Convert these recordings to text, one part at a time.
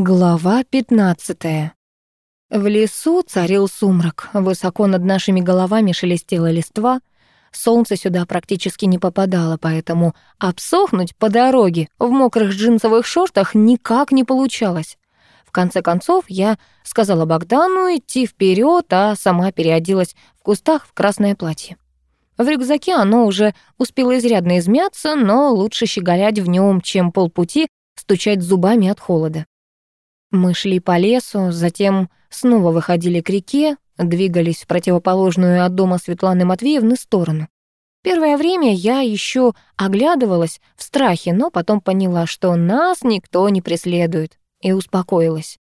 Глава 15. В лесу царил сумрак. Высоко над нашими головами шелестела листва. Солнце сюда практически не попадало, поэтому обсохнуть по дороге в мокрых джинсовых шортах никак не получалось. В конце концов, я сказала Богдану идти вперед, а сама переоделась в кустах в красное платье. В рюкзаке оно уже успело изрядно измяться, но лучше щеголять в нем, чем полпути стучать зубами от холода. Мы шли по лесу, затем снова выходили к реке, двигались в противоположную от дома Светланы Матвеевны сторону. Первое время я еще оглядывалась в страхе, но потом поняла, что нас никто не преследует, и успокоилась.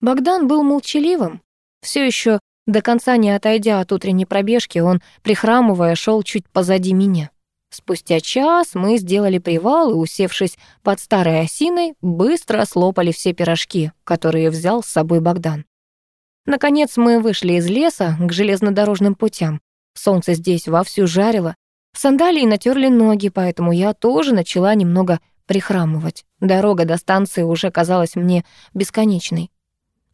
Богдан был молчаливым. Все еще до конца не отойдя от утренней пробежки, он, прихрамывая, шел чуть позади меня. Спустя час мы сделали привал и, усевшись под старой осиной, быстро слопали все пирожки, которые взял с собой Богдан. Наконец мы вышли из леса к железнодорожным путям. Солнце здесь вовсю жарило. Сандалии натерли ноги, поэтому я тоже начала немного прихрамывать. Дорога до станции уже казалась мне бесконечной.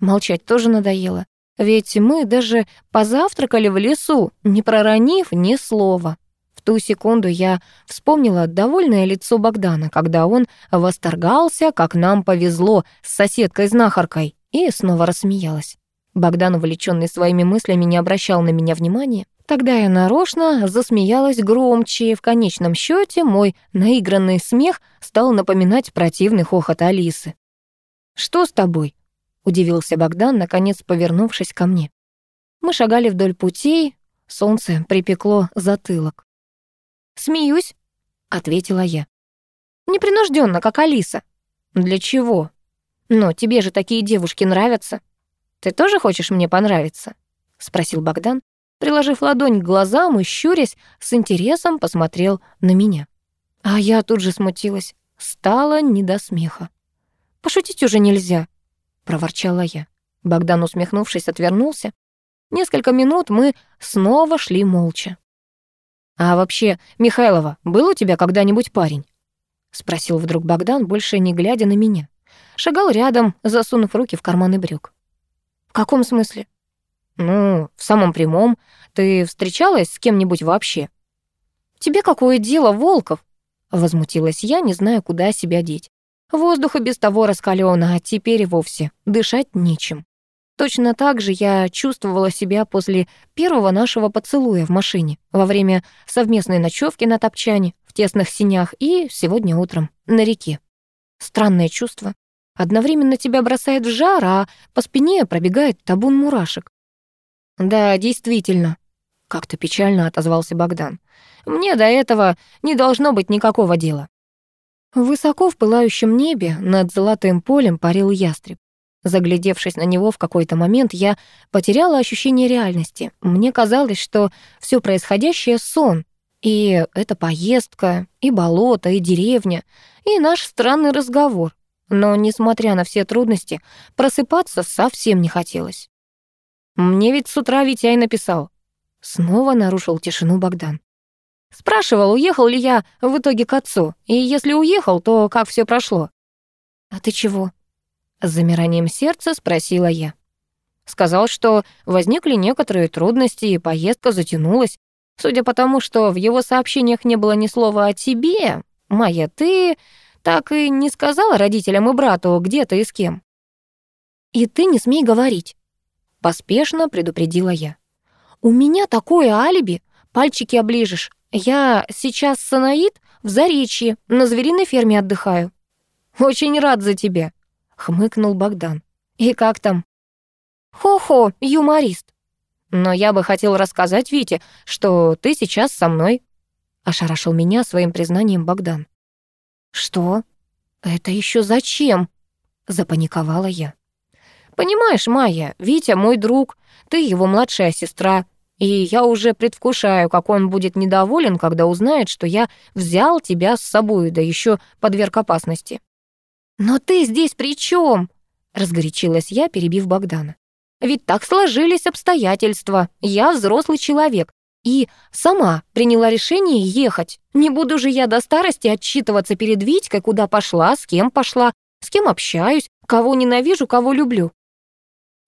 Молчать тоже надоело, ведь мы даже позавтракали в лесу, не проронив ни слова ту секунду я вспомнила довольное лицо Богдана, когда он восторгался, как нам повезло с соседкой-знахаркой, и снова рассмеялась. Богдан, увлеченный своими мыслями, не обращал на меня внимания. Тогда я нарочно засмеялась громче, и в конечном счете мой наигранный смех стал напоминать противный хохот Алисы. «Что с тобой?» — удивился Богдан, наконец повернувшись ко мне. Мы шагали вдоль путей, солнце припекло затылок. «Смеюсь», — ответила я. «Непринужденно, как Алиса». «Для чего?» «Но тебе же такие девушки нравятся». «Ты тоже хочешь мне понравиться?» — спросил Богдан, приложив ладонь к глазам и, щурясь, с интересом посмотрел на меня. А я тут же смутилась. Стало не до смеха. «Пошутить уже нельзя», — проворчала я. Богдан, усмехнувшись, отвернулся. Несколько минут мы снова шли молча. «А вообще, Михайлова, был у тебя когда-нибудь парень?» — спросил вдруг Богдан, больше не глядя на меня. Шагал рядом, засунув руки в карманы брюк. «В каком смысле?» «Ну, в самом прямом. Ты встречалась с кем-нибудь вообще?» «Тебе какое дело, Волков?» Возмутилась я, не зная, куда себя деть. Воздух и без того раскалён, а теперь и вовсе дышать нечем. Точно так же я чувствовала себя после первого нашего поцелуя в машине, во время совместной ночевки на топчане, в тесных синях и сегодня утром на реке. Странное чувство. Одновременно тебя бросает в жар, а по спине пробегает табун мурашек. «Да, действительно», — как-то печально отозвался Богдан. «Мне до этого не должно быть никакого дела». Высоко в пылающем небе над золотым полем парил ястреб. Заглядевшись на него в какой-то момент, я потеряла ощущение реальности. Мне казалось, что все происходящее — сон. И эта поездка, и болото, и деревня, и наш странный разговор. Но, несмотря на все трудности, просыпаться совсем не хотелось. «Мне ведь с утра Витяй написал». Снова нарушил тишину Богдан. Спрашивал, уехал ли я в итоге к отцу, и если уехал, то как все прошло. «А ты чего?» С замиранием сердца спросила я. Сказал, что возникли некоторые трудности, и поездка затянулась. Судя по тому, что в его сообщениях не было ни слова о тебе, Майя, ты так и не сказала родителям и брату, где ты и с кем. «И ты не смей говорить», — поспешно предупредила я. «У меня такое алиби, пальчики оближешь. Я сейчас санаид в Заречье, на звериной ферме отдыхаю». «Очень рад за тебя», хмыкнул Богдан. «И как там?» «Хо-хо, юморист!» «Но я бы хотел рассказать Вите, что ты сейчас со мной», — ошарашил меня своим признанием Богдан. «Что? Это еще зачем?» — запаниковала я. «Понимаешь, Майя, Витя мой друг, ты его младшая сестра, и я уже предвкушаю, как он будет недоволен, когда узнает, что я взял тебя с собой, да еще подверг опасности». «Но ты здесь при чем?» — разгорячилась я, перебив Богдана. «Ведь так сложились обстоятельства. Я взрослый человек и сама приняла решение ехать. Не буду же я до старости отчитываться перед Витькой, куда пошла, с кем пошла, с кем общаюсь, кого ненавижу, кого люблю».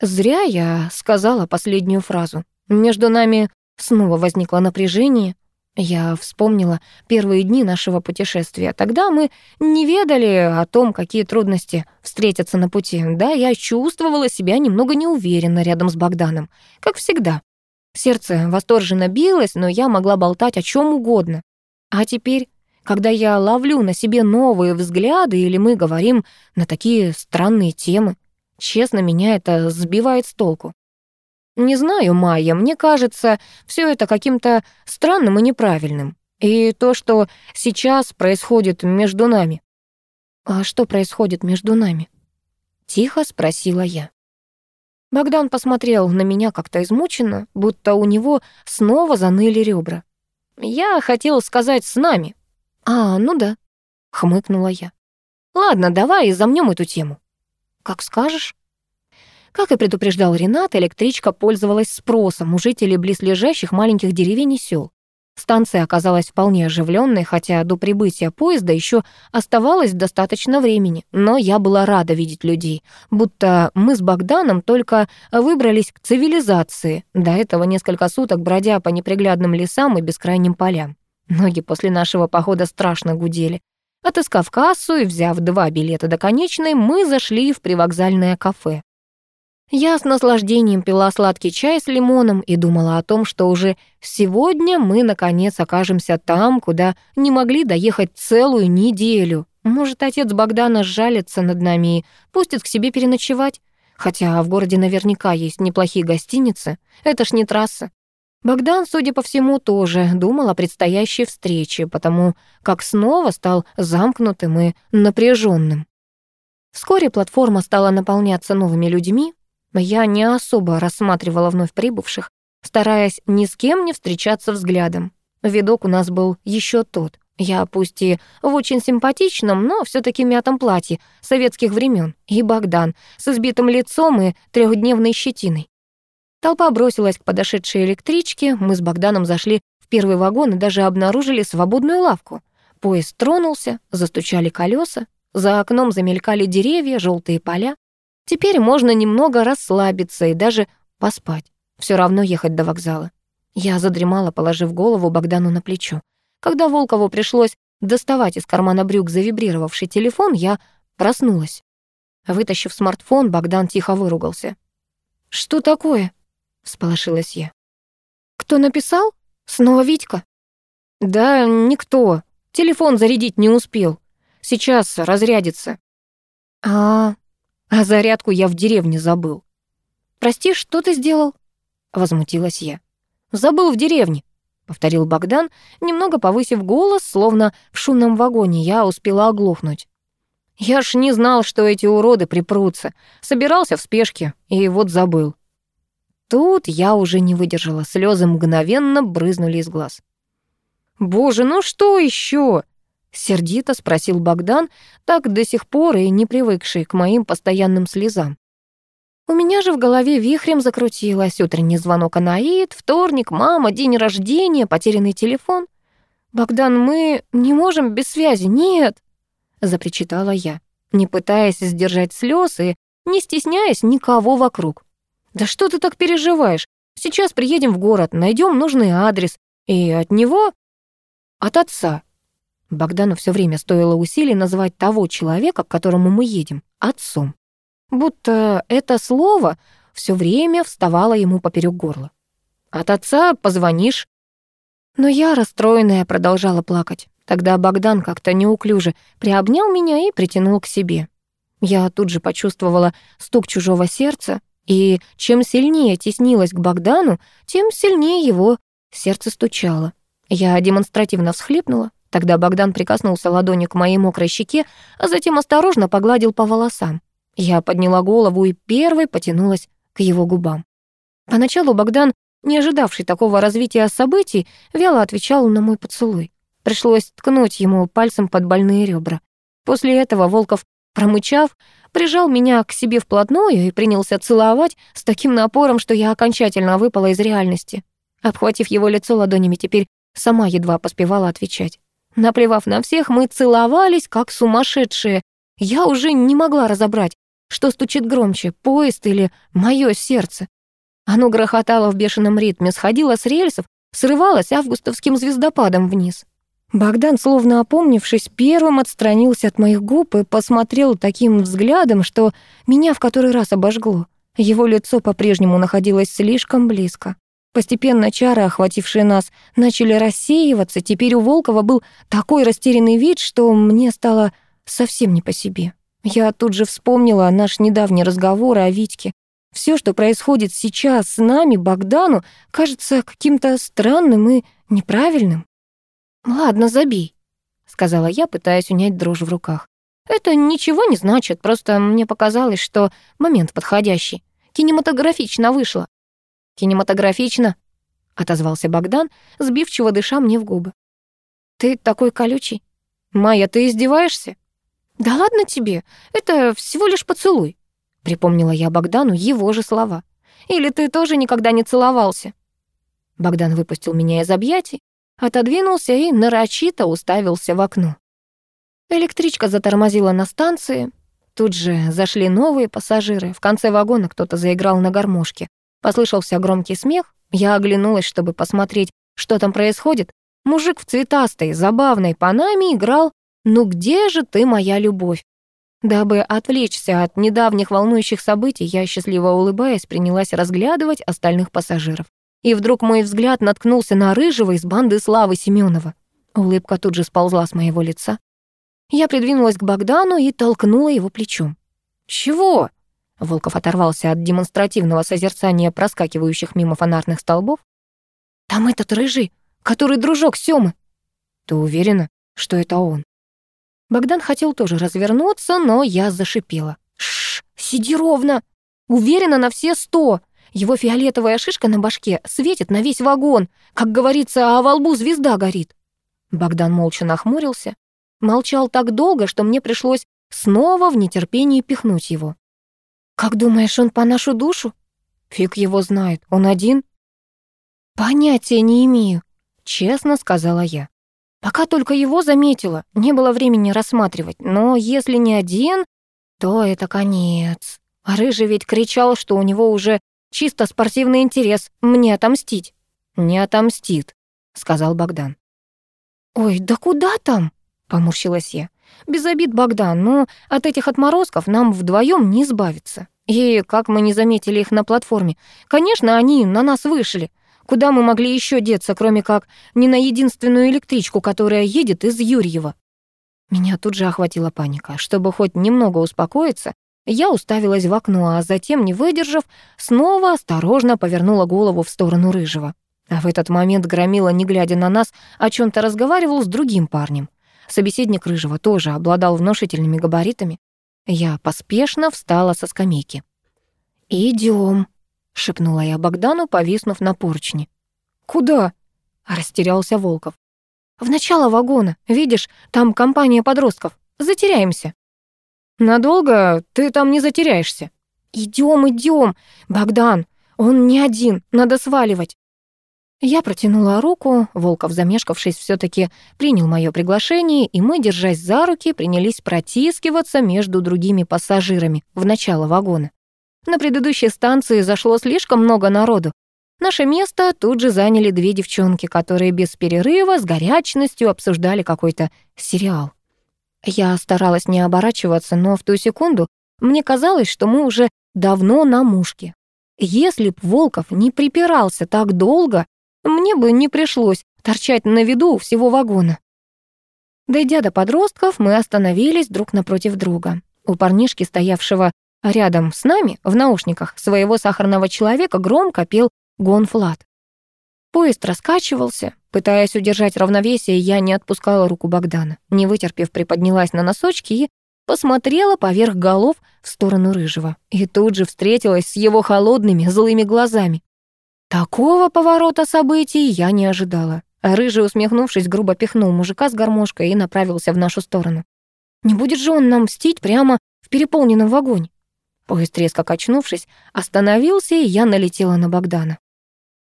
Зря я сказала последнюю фразу. Между нами снова возникло напряжение. Я вспомнила первые дни нашего путешествия. Тогда мы не ведали о том, какие трудности встретятся на пути. Да, я чувствовала себя немного неуверенно рядом с Богданом, как всегда. Сердце восторженно билось, но я могла болтать о чем угодно. А теперь, когда я ловлю на себе новые взгляды или мы говорим на такие странные темы, честно, меня это сбивает с толку. Не знаю, Майя, мне кажется, все это каким-то странным и неправильным. И то, что сейчас происходит между нами. А что происходит между нами? Тихо спросила я. Богдан посмотрел на меня как-то измученно, будто у него снова заныли ребра. «Я хотела сказать с нами». «А, ну да», — хмыкнула я. «Ладно, давай замнем эту тему». «Как скажешь». Как и предупреждал Ренат, электричка пользовалась спросом у жителей близлежащих маленьких деревень и сел. Станция оказалась вполне оживленной, хотя до прибытия поезда еще оставалось достаточно времени, но я была рада видеть людей, будто мы с Богданом только выбрались к цивилизации, до этого несколько суток бродя по неприглядным лесам и бескрайним полям. Ноги после нашего похода страшно гудели. Отыскав кассу и взяв два билета до конечной, мы зашли в привокзальное кафе. Я с наслаждением пила сладкий чай с лимоном и думала о том, что уже сегодня мы, наконец, окажемся там, куда не могли доехать целую неделю. Может, отец Богдана сжалится над нами и пустит к себе переночевать? Хотя в городе наверняка есть неплохие гостиницы. Это ж не трасса. Богдан, судя по всему, тоже думал о предстоящей встрече, потому как снова стал замкнутым и напряженным. Вскоре платформа стала наполняться новыми людьми, я не особо рассматривала вновь прибывших, стараясь ни с кем не встречаться взглядом. Видок у нас был еще тот. Я пусть и в очень симпатичном, но все таки мятом платье советских времен, и Богдан с избитым лицом и трехдневной щетиной. Толпа бросилась к подошедшей электричке, мы с Богданом зашли в первый вагон и даже обнаружили свободную лавку. Поезд тронулся, застучали колеса, за окном замелькали деревья, желтые поля. Теперь можно немного расслабиться и даже поспать. Все равно ехать до вокзала. Я задремала, положив голову Богдану на плечо. Когда Волкову пришлось доставать из кармана брюк завибрировавший телефон, я проснулась. Вытащив смартфон, Богдан тихо выругался. «Что такое?» — всполошилась я. «Кто написал? Снова Витька?» «Да никто. Телефон зарядить не успел. Сейчас разрядится». «А, а зарядку я в деревне забыл. «Прости, что ты сделал?» — возмутилась я. «Забыл в деревне», — повторил Богдан, немного повысив голос, словно в шумном вагоне я успела оглохнуть. «Я ж не знал, что эти уроды припрутся. Собирался в спешке, и вот забыл». Тут я уже не выдержала, слезы мгновенно брызнули из глаз. «Боже, ну что еще? — сердито спросил Богдан, так до сих пор и не привыкший к моим постоянным слезам. У меня же в голове вихрем закрутилось утренний звонок Анаид, вторник, мама, день рождения, потерянный телефон. «Богдан, мы не можем без связи, нет!» — запричитала я, не пытаясь сдержать слез и не стесняясь никого вокруг. «Да что ты так переживаешь? Сейчас приедем в город, найдем нужный адрес, и от него, от отца, Богдану все время стоило усилий назвать того человека, к которому мы едем, отцом. Будто это слово все время вставало ему поперек горла. От отца позвонишь. Но я, расстроенная, продолжала плакать. Тогда Богдан как-то неуклюже приобнял меня и притянул к себе. Я тут же почувствовала стук чужого сердца, и чем сильнее теснилась к Богдану, тем сильнее его сердце стучало. Я демонстративно всхлипнула, Тогда Богдан прикоснулся ладонью к моей мокрой щеке, а затем осторожно погладил по волосам. Я подняла голову и первой потянулась к его губам. Поначалу Богдан, не ожидавший такого развития событий, вяло отвечал на мой поцелуй. Пришлось ткнуть ему пальцем под больные ребра. После этого Волков, промычав, прижал меня к себе вплотную и принялся целовать с таким напором, что я окончательно выпала из реальности. Обхватив его лицо ладонями, теперь сама едва поспевала отвечать. Наплевав на всех, мы целовались, как сумасшедшие. Я уже не могла разобрать, что стучит громче, поезд или мое сердце. Оно грохотало в бешеном ритме, сходило с рельсов, срывалось августовским звездопадом вниз. Богдан, словно опомнившись, первым отстранился от моих губ и посмотрел таким взглядом, что меня в который раз обожгло. Его лицо по-прежнему находилось слишком близко. Постепенно чары, охватившие нас, начали рассеиваться. Теперь у Волкова был такой растерянный вид, что мне стало совсем не по себе. Я тут же вспомнила наш недавний разговор о Витьке. Все, что происходит сейчас с нами, Богдану, кажется каким-то странным и неправильным. «Ладно, забей», — сказала я, пытаясь унять дрожь в руках. «Это ничего не значит, просто мне показалось, что момент подходящий. Кинематографично вышло. «Кинематографично», — отозвался Богдан, сбивчиво дыша мне в губы. «Ты такой колючий. Майя, ты издеваешься?» «Да ладно тебе, это всего лишь поцелуй», — припомнила я Богдану его же слова. «Или ты тоже никогда не целовался?» Богдан выпустил меня из объятий, отодвинулся и нарочито уставился в окно. Электричка затормозила на станции. Тут же зашли новые пассажиры. В конце вагона кто-то заиграл на гармошке. Послышался громкий смех. Я оглянулась, чтобы посмотреть, что там происходит. Мужик в цветастой, забавной панаме играл «Ну где же ты, моя любовь?». Дабы отвлечься от недавних волнующих событий, я, счастливо улыбаясь, принялась разглядывать остальных пассажиров. И вдруг мой взгляд наткнулся на Рыжего из банды Славы Семенова. Улыбка тут же сползла с моего лица. Я придвинулась к Богдану и толкнула его плечом. «Чего?» Волков оторвался от демонстративного созерцания проскакивающих мимо фонарных столбов. «Там этот рыжий, который дружок Сёмы!» «Ты уверена, что это он?» Богдан хотел тоже развернуться, но я зашипела. «Шш, сиди ровно! Уверена на все сто! Его фиолетовая шишка на башке светит на весь вагон. Как говорится, а во лбу звезда горит!» Богдан молча нахмурился. Молчал так долго, что мне пришлось снова в нетерпении пихнуть его. Как думаешь, он по нашу душу? Фиг его знает, он один. Понятия не имею, честно сказала я. Пока только его заметила, не было времени рассматривать, но если не один, то это конец. А Рыжий ведь кричал, что у него уже чисто спортивный интерес мне отомстить. Не отомстит, сказал Богдан. Ой, да куда там? Поморщилась я. Без обид, Богдан, но от этих отморозков нам вдвоем не избавиться. И как мы не заметили их на платформе? Конечно, они на нас вышли. Куда мы могли еще деться, кроме как не на единственную электричку, которая едет из Юрьева? Меня тут же охватила паника. Чтобы хоть немного успокоиться, я уставилась в окно, а затем, не выдержав, снова осторожно повернула голову в сторону Рыжего. А в этот момент Громила, не глядя на нас, о чем то разговаривал с другим парнем. Собеседник Рыжего тоже обладал внушительными габаритами. Я поспешно встала со скамейки. «Идём», — шепнула я Богдану, повиснув на поручни. «Куда?» — растерялся Волков. «В начало вагона. Видишь, там компания подростков. Затеряемся». «Надолго ты там не затеряешься». «Идём, идём. Богдан, он не один. Надо сваливать». Я протянула руку, Волков, замешкавшись, все таки принял мое приглашение, и мы, держась за руки, принялись протискиваться между другими пассажирами в начало вагона. На предыдущей станции зашло слишком много народу. Наше место тут же заняли две девчонки, которые без перерыва с горячностью обсуждали какой-то сериал. Я старалась не оборачиваться, но в ту секунду мне казалось, что мы уже давно на мушке. Если б Волков не припирался так долго, мне бы не пришлось торчать на виду всего вагона. Дойдя до подростков, мы остановились друг напротив друга. У парнишки, стоявшего рядом с нами, в наушниках своего сахарного человека громко пел гонфлат. Поезд раскачивался. Пытаясь удержать равновесие, я не отпускала руку Богдана. Не вытерпев, приподнялась на носочки и посмотрела поверх голов в сторону Рыжего. И тут же встретилась с его холодными, злыми глазами. Такого поворота событий я не ожидала. Рыжий, усмехнувшись, грубо пихнул мужика с гармошкой и направился в нашу сторону. Не будет же он нам мстить прямо в переполненном вагоне. Поезд, резко качнувшись, остановился, и я налетела на Богдана.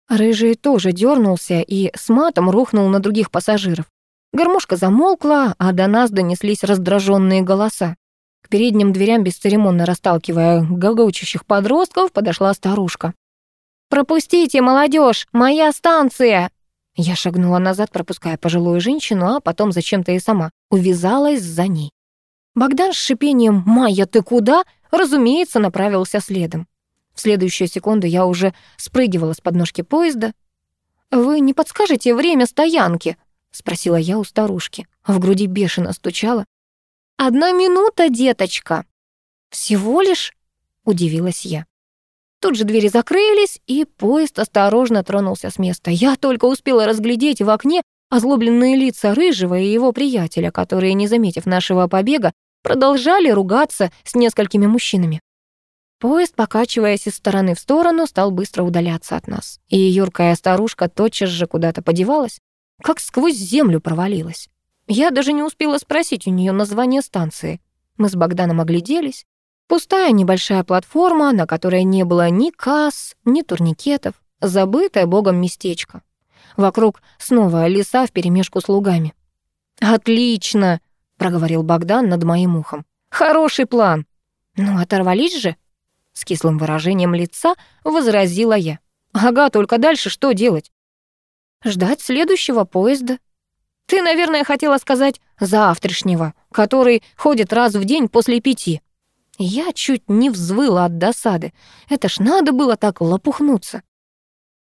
Рыжий тоже дернулся и с матом рухнул на других пассажиров. Гармошка замолкла, а до нас донеслись раздраженные голоса. К передним дверям, бесцеремонно расталкивая гогочущих подростков, подошла старушка. «Пропустите, молодежь! Моя станция!» Я шагнула назад, пропуская пожилую женщину, а потом зачем-то и сама увязалась за ней. Богдан с шипением «Майя, ты куда?» разумеется, направился следом. В следующую секунду я уже спрыгивала с подножки поезда. «Вы не подскажете время стоянки?» — спросила я у старушки. В груди бешено стучало. «Одна минута, деточка!» «Всего лишь?» — удивилась я. Тут же двери закрылись, и поезд осторожно тронулся с места. Я только успела разглядеть в окне озлобленные лица Рыжего и его приятеля, которые, не заметив нашего побега, продолжали ругаться с несколькими мужчинами. Поезд, покачиваясь из стороны в сторону, стал быстро удаляться от нас. И юркая старушка тотчас же куда-то подевалась, как сквозь землю провалилась. Я даже не успела спросить у нее название станции. Мы с Богданом огляделись. Пустая небольшая платформа, на которой не было ни касс, ни турникетов, забытое богом местечко. Вокруг снова леса вперемешку с лугами. «Отлично!» — проговорил Богдан над моим ухом. «Хороший план!» «Ну, оторвались же!» С кислым выражением лица возразила я. «Ага, только дальше что делать?» «Ждать следующего поезда». «Ты, наверное, хотела сказать завтрашнего, который ходит раз в день после пяти». Я чуть не взвыла от досады. Это ж надо было так лопухнуться.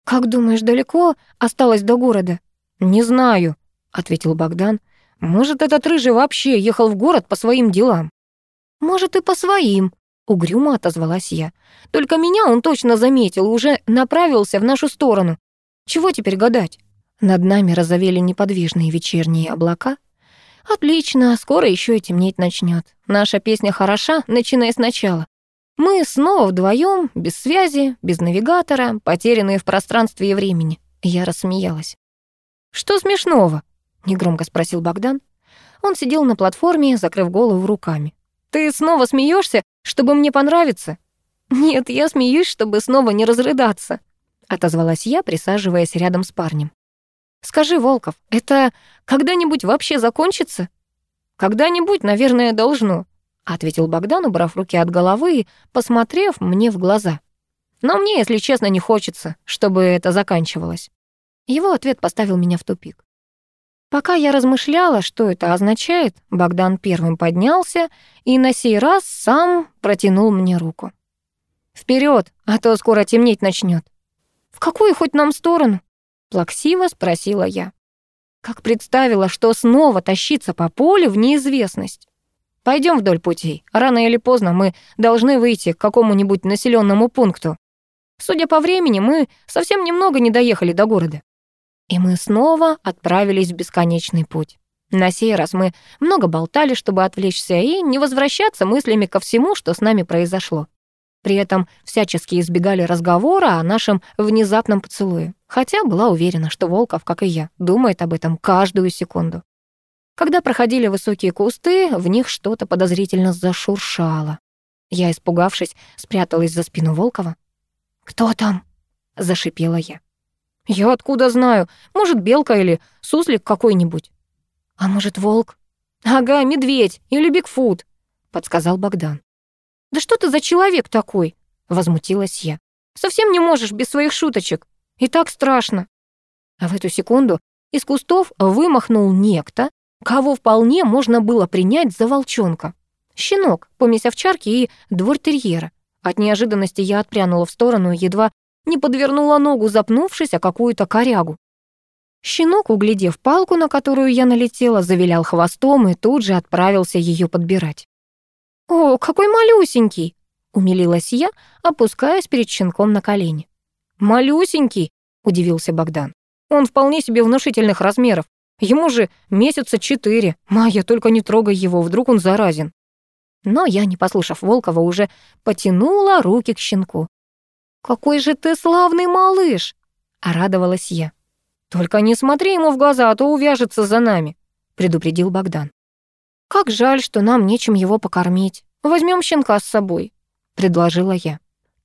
«Как думаешь, далеко осталось до города?» «Не знаю», — ответил Богдан. «Может, этот рыжий вообще ехал в город по своим делам?» «Может, и по своим», — угрюмо отозвалась я. «Только меня он точно заметил уже направился в нашу сторону. Чего теперь гадать?» Над нами разовели неподвижные вечерние облака, «Отлично, скоро еще и темнеть начнет. Наша песня хороша, начиная сначала. Мы снова вдвоем, без связи, без навигатора, потерянные в пространстве и времени». Я рассмеялась. «Что смешного?» — негромко спросил Богдан. Он сидел на платформе, закрыв голову руками. «Ты снова смеешься, чтобы мне понравиться?» «Нет, я смеюсь, чтобы снова не разрыдаться», — отозвалась я, присаживаясь рядом с парнем. Скажи, Волков, это когда-нибудь вообще закончится? Когда-нибудь, наверное, должно, ответил Богдан, убрав руки от головы и посмотрев мне в глаза. Но мне, если честно, не хочется, чтобы это заканчивалось. Его ответ поставил меня в тупик. Пока я размышляла, что это означает, Богдан первым поднялся и на сей раз сам протянул мне руку. Вперед, а то скоро темнеть начнет. В какую хоть нам сторону? Плаксиво спросила я. Как представила, что снова тащиться по полю в неизвестность. Пойдем вдоль путей. Рано или поздно мы должны выйти к какому-нибудь населенному пункту. Судя по времени, мы совсем немного не доехали до города. И мы снова отправились в бесконечный путь. На сей раз мы много болтали, чтобы отвлечься, и не возвращаться мыслями ко всему, что с нами произошло. При этом всячески избегали разговора о нашем внезапном поцелуе, хотя была уверена, что Волков, как и я, думает об этом каждую секунду. Когда проходили высокие кусты, в них что-то подозрительно зашуршало. Я, испугавшись, спряталась за спину Волкова. «Кто там?» — зашипела я. «Я откуда знаю? Может, белка или суслик какой-нибудь?» «А может, волк?» «Ага, медведь или Бигфут», — подсказал Богдан. Да что ты за человек такой?» — возмутилась я. «Совсем не можешь без своих шуточек. И так страшно». А в эту секунду из кустов вымахнул некто, кого вполне можно было принять за волчонка. Щенок, помесь овчарки и двортерьера. От неожиданности я отпрянула в сторону едва не подвернула ногу, запнувшись о какую-то корягу. Щенок, углядев палку, на которую я налетела, завилял хвостом и тут же отправился ее подбирать. «О, какой малюсенький!» — умилилась я, опускаясь перед щенком на колени. «Малюсенький!» — удивился Богдан. «Он вполне себе внушительных размеров. Ему же месяца четыре. Майя, только не трогай его, вдруг он заразен». Но я, не послушав Волкова, уже потянула руки к щенку. «Какой же ты славный малыш!» — орадовалась я. «Только не смотри ему в глаза, а то увяжется за нами», — предупредил Богдан. «Как жаль, что нам нечем его покормить. Возьмем щенка с собой», — предложила я.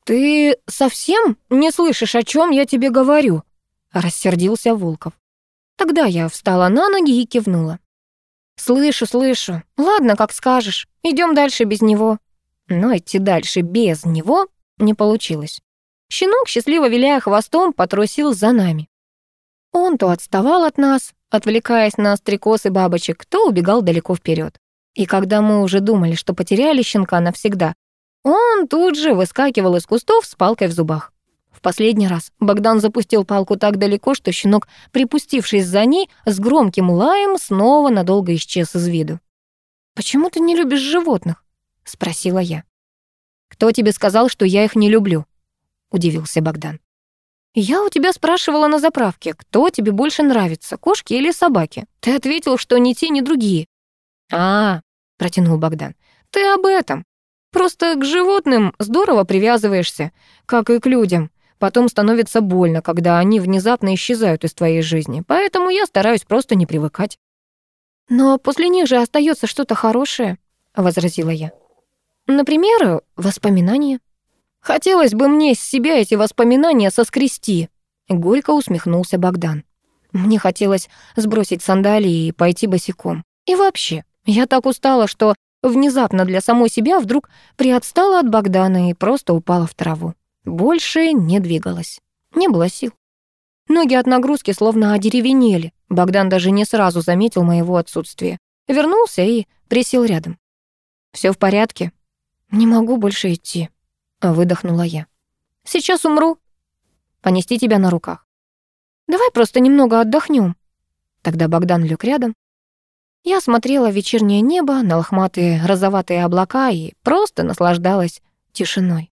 «Ты совсем не слышишь, о чем я тебе говорю?» — рассердился Волков. Тогда я встала на ноги и кивнула. «Слышу, слышу. Ладно, как скажешь. Идем дальше без него». Но идти дальше без него не получилось. Щенок, счастливо виляя хвостом, потрусил за нами. Он то отставал от нас, отвлекаясь на стрекоз и бабочек, то убегал далеко вперед. И когда мы уже думали, что потеряли щенка навсегда, он тут же выскакивал из кустов с палкой в зубах. В последний раз Богдан запустил палку так далеко, что щенок, припустившись за ней, с громким лаем снова надолго исчез из виду. «Почему ты не любишь животных?» — спросила я. «Кто тебе сказал, что я их не люблю?» — удивился Богдан. «Я у тебя спрашивала на заправке, кто тебе больше нравится, кошки или собаки? Ты ответил, что ни те, ни другие». «А, — протянул Богдан, — ты об этом. Просто к животным здорово привязываешься, как и к людям. Потом становится больно, когда они внезапно исчезают из твоей жизни, поэтому я стараюсь просто не привыкать». «Но после них же остается что-то хорошее», — возразила я. «Например, воспоминания». Хотелось бы мне с себя эти воспоминания соскрести. Горько усмехнулся Богдан. Мне хотелось сбросить сандалии и пойти босиком. И вообще, я так устала, что внезапно для самой себя вдруг приотстала от Богдана и просто упала в траву. Больше не двигалась. Не было сил. Ноги от нагрузки словно одеревенели. Богдан даже не сразу заметил моего отсутствия. Вернулся и присел рядом. Все в порядке? Не могу больше идти», Э, выдохнула я. «Сейчас умру. Понести тебя на руках. Давай просто немного отдохнем». Тогда Богдан лег рядом. Я смотрела вечернее небо, на лохматые розоватые облака и просто наслаждалась тишиной.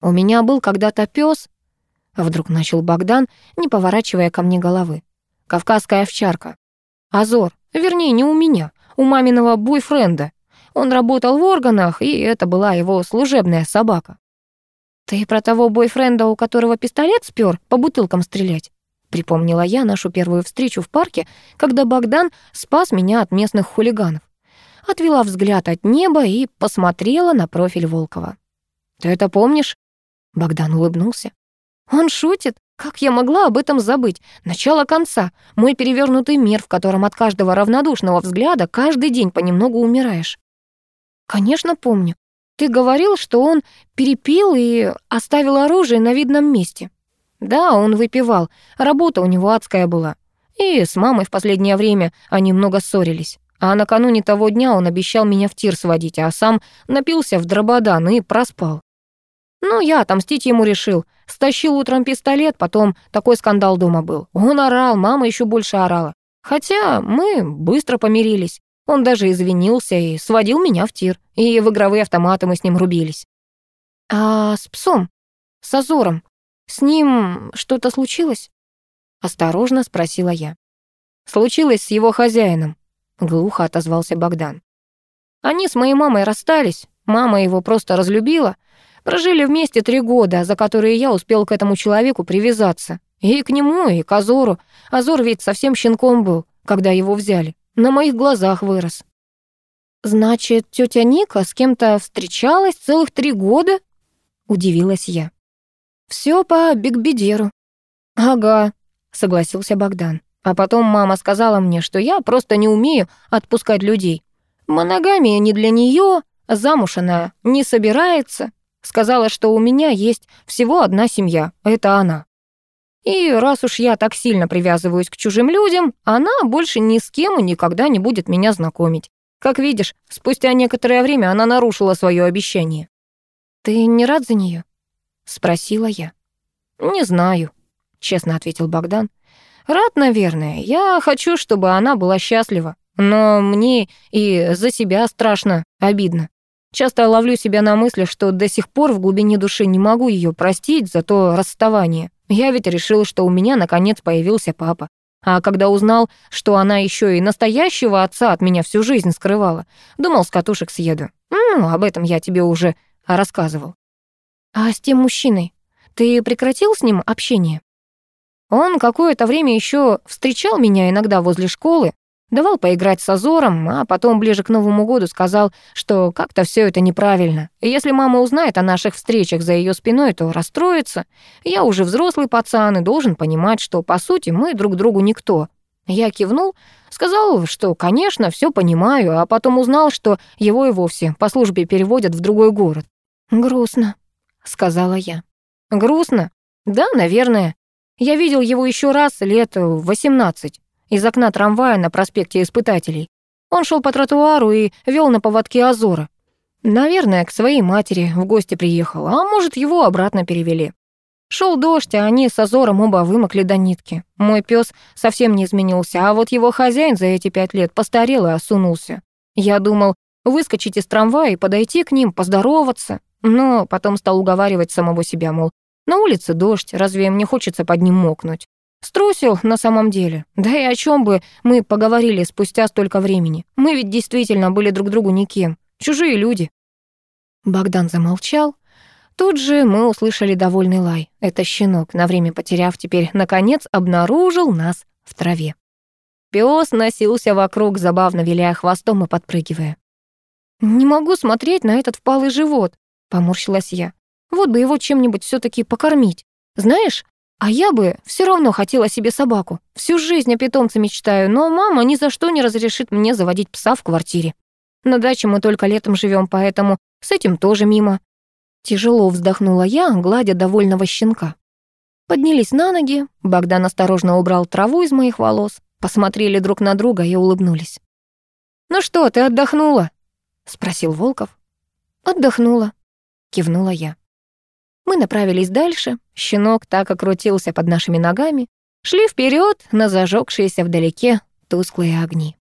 «У меня был когда-то пес, вдруг начал Богдан, не поворачивая ко мне головы. «Кавказская овчарка. Азор, вернее, не у меня, у маминого бойфренда. Он работал в органах, и это была его служебная собака. «Ты про того бойфренда, у которого пистолет спер, по бутылкам стрелять?» Припомнила я нашу первую встречу в парке, когда Богдан спас меня от местных хулиганов. Отвела взгляд от неба и посмотрела на профиль Волкова. «Ты это помнишь?» Богдан улыбнулся. «Он шутит? Как я могла об этом забыть? Начало конца. Мой перевернутый мир, в котором от каждого равнодушного взгляда каждый день понемногу умираешь. «Конечно помню. Ты говорил, что он перепил и оставил оружие на видном месте». «Да, он выпивал. Работа у него адская была. И с мамой в последнее время они много ссорились. А накануне того дня он обещал меня в тир сводить, а сам напился в дрободан и проспал. Ну, я отомстить ему решил. Стащил утром пистолет, потом такой скандал дома был. Он орал, мама еще больше орала. Хотя мы быстро помирились. Он даже извинился и сводил меня в тир. И в игровые автоматы мы с ним рубились. А с псом? С Азором? С ним что-то случилось? Осторожно спросила я. Случилось с его хозяином. Глухо отозвался Богдан. Они с моей мамой расстались. Мама его просто разлюбила. Прожили вместе три года, за которые я успел к этому человеку привязаться. И к нему, и к Азору. Азор ведь совсем щенком был, когда его взяли на моих глазах вырос. «Значит, тетя Ника с кем-то встречалась целых три года?» — удивилась я. «Все по Бигбедеру». «Ага», — согласился Богдан. «А потом мама сказала мне, что я просто не умею отпускать людей. Моногамия не для нее, замуж она не собирается. Сказала, что у меня есть всего одна семья, это она». И раз уж я так сильно привязываюсь к чужим людям, она больше ни с кем и никогда не будет меня знакомить. Как видишь, спустя некоторое время она нарушила свое обещание. «Ты не рад за нее? спросила я. «Не знаю», — честно ответил Богдан. «Рад, наверное. Я хочу, чтобы она была счастлива. Но мне и за себя страшно, обидно. Часто ловлю себя на мысли, что до сих пор в глубине души не могу ее простить за то расставание. Я ведь решил, что у меня наконец появился папа. А когда узнал, что она еще и настоящего отца от меня всю жизнь скрывала, думал, с катушек съеду. Ну, об этом я тебе уже рассказывал. А с тем мужчиной? Ты прекратил с ним общение? Он какое-то время еще встречал меня иногда возле школы, Давал поиграть с Азором, а потом ближе к Новому году сказал, что как-то все это неправильно. И если мама узнает о наших встречах за ее спиной, то расстроится. Я уже взрослый пацан и должен понимать, что, по сути, мы друг другу никто. Я кивнул, сказал, что, конечно, все понимаю, а потом узнал, что его и вовсе по службе переводят в другой город. «Грустно», — сказала я. «Грустно? Да, наверное. Я видел его еще раз лет восемнадцать из окна трамвая на проспекте Испытателей. Он шел по тротуару и вел на поводке Азора. Наверное, к своей матери в гости приехал, а может, его обратно перевели. Шел дождь, а они с Азором оба вымокли до нитки. Мой пес совсем не изменился, а вот его хозяин за эти пять лет постарел и осунулся. Я думал, выскочить из трамвая и подойти к ним, поздороваться. Но потом стал уговаривать самого себя, мол, на улице дождь, разве мне хочется под ним мокнуть? Струсил на самом деле. Да и о чем бы мы поговорили спустя столько времени. Мы ведь действительно были друг другу никем. Чужие люди. Богдан замолчал. Тут же мы услышали довольный лай. Это щенок, на время потеряв, теперь, наконец, обнаружил нас в траве. Пёс носился вокруг, забавно виляя хвостом и подпрыгивая. «Не могу смотреть на этот впалый живот», — поморщилась я. «Вот бы его чем-нибудь все таки покормить. Знаешь, а я бы все равно хотела себе собаку. Всю жизнь о питомце мечтаю, но мама ни за что не разрешит мне заводить пса в квартире. На даче мы только летом живем, поэтому с этим тоже мимо. Тяжело вздохнула я, гладя довольного щенка. Поднялись на ноги, Богдан осторожно убрал траву из моих волос, посмотрели друг на друга и улыбнулись. «Ну что, ты отдохнула?» — спросил Волков. «Отдохнула», — кивнула я. Мы направились дальше. Щенок так окрутился под нашими ногами. Шли вперед на зажегшиеся вдалеке тусклые огни.